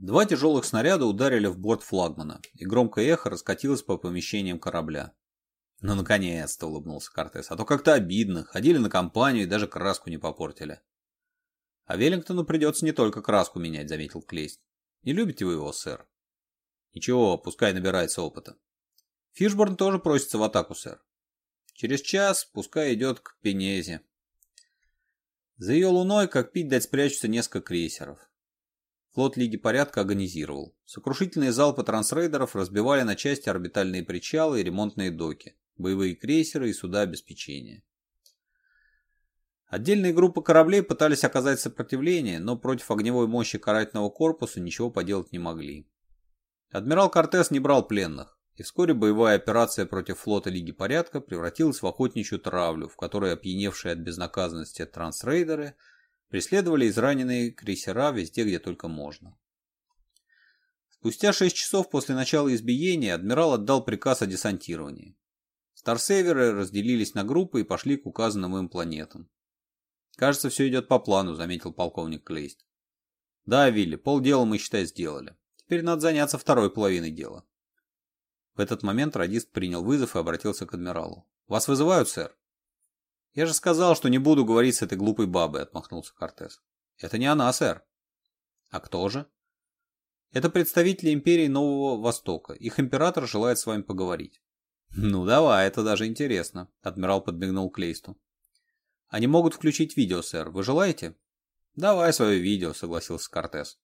Два тяжелых снаряда ударили в борт флагмана, и громкое эхо раскатилось по помещениям корабля. «Ну, наконец-то!» — улыбнулся Кортес. «А то как-то обидно. Ходили на компанию и даже краску не попортили». «А Веллингтону придется не только краску менять», — заметил Клейст. «Не любите вы его, сэр?» «Ничего, пускай набирается опыта». «Фишборн тоже просится в атаку, сэр». «Через час пускай идет к Пенезе». За ее луной, как пить дать, спрячутся несколько крейсеров. Флот Лиги Порядка организировал. Сокрушительные залпы трансрейдеров разбивали на части орбитальные причалы и ремонтные доки, боевые крейсеры и суда обеспечения. Отдельные группы кораблей пытались оказать сопротивление, но против огневой мощи карательного корпуса ничего поделать не могли. Адмирал Кортес не брал пленных, и вскоре боевая операция против флота Лиги Порядка превратилась в охотничью травлю, в которой опьяневшие от безнаказанности трансрейдеры – Преследовали израненные крейсера везде, где только можно. Спустя 6 часов после начала избиения адмирал отдал приказ о десантировании. Старсейверы разделились на группы и пошли к указанным им планетам. «Кажется, все идет по плану», — заметил полковник Клейст. «Да, Вилли, полдела мы, считай, сделали. Теперь надо заняться второй половиной дела». В этот момент радист принял вызов и обратился к адмиралу. «Вас вызывают, сэр?» «Я же сказал, что не буду говорить с этой глупой бабой», — отмахнулся Кортес. «Это не она, сэр». «А кто же?» «Это представители империи Нового Востока. Их император желает с вами поговорить». «Ну давай, это даже интересно», — адмирал подмигнул Клейсту. «Они могут включить видео, сэр. Вы желаете?» «Давай свое видео», — согласился Кортес.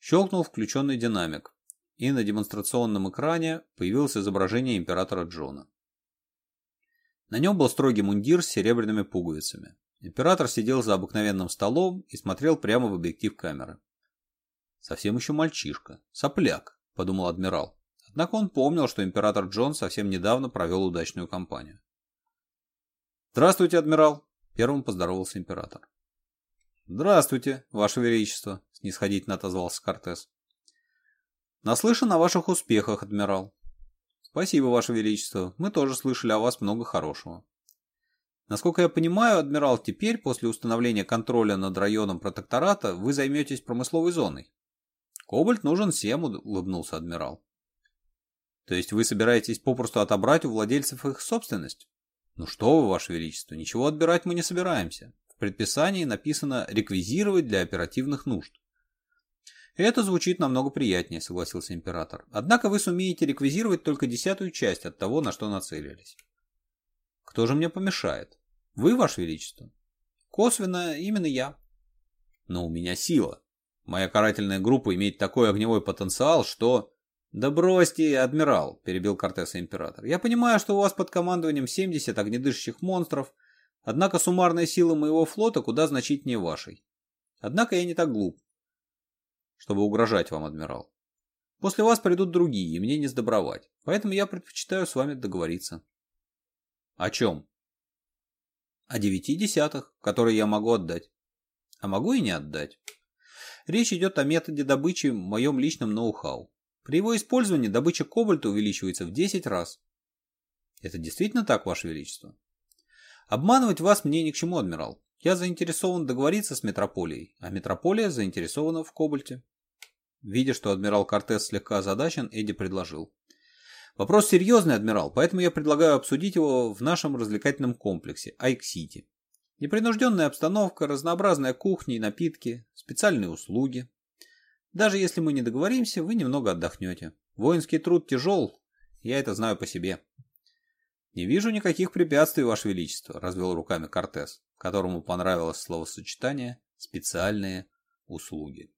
Щелкнул включенный динамик, и на демонстрационном экране появилось изображение императора Джона. На нем был строгий мундир с серебряными пуговицами. Император сидел за обыкновенным столом и смотрел прямо в объектив камеры. «Совсем еще мальчишка, сопляк», — подумал адмирал. Однако он помнил, что император Джон совсем недавно провел удачную кампанию. «Здравствуйте, адмирал!» — первым поздоровался император. «Здравствуйте, Ваше Величество!» — снисходительно отозвался Кортес. «Наслышан о ваших успехах, адмирал. Спасибо, Ваше Величество, мы тоже слышали о вас много хорошего. Насколько я понимаю, адмирал, теперь, после установления контроля над районом протектората, вы займетесь промысловой зоной. Кобальт нужен всем, улыбнулся адмирал. То есть вы собираетесь попросту отобрать у владельцев их собственность? Ну что вы, Ваше Величество, ничего отбирать мы не собираемся. В предписании написано «реквизировать для оперативных нужд». «Это звучит намного приятнее», — согласился император. «Однако вы сумеете реквизировать только десятую часть от того, на что нацелились». «Кто же мне помешает?» «Вы, Ваше Величество?» «Косвенно именно я». «Но у меня сила. Моя карательная группа имеет такой огневой потенциал, что...» «Да бросьте, адмирал», — перебил Кортеса император. «Я понимаю, что у вас под командованием 70 огнедышащих монстров, однако суммарная сила моего флота куда значительнее вашей. Однако я не так глуп чтобы угрожать вам, адмирал. После вас придут другие, и мне не сдобровать, поэтому я предпочитаю с вами договориться. О чем? О девяти десятых, которые я могу отдать. А могу и не отдать. Речь идет о методе добычи в моем личном ноу-хау. При его использовании добыча кобальта увеличивается в 10 раз. Это действительно так, Ваше Величество? Обманывать вас мне ни к чему, адмирал. Я заинтересован договориться с метрополией, а метрополия заинтересована в кобальте. Видя, что адмирал Кортес слегка озадачен, Эдди предложил. «Вопрос серьезный, адмирал, поэтому я предлагаю обсудить его в нашем развлекательном комплексе «Айк-Сити». Непринужденная обстановка, разнообразная кухня и напитки, специальные услуги. Даже если мы не договоримся, вы немного отдохнете. Воинский труд тяжел, я это знаю по себе». «Не вижу никаких препятствий, Ваше Величество», – развел руками Кортес, которому понравилось словосочетание «специальные услуги».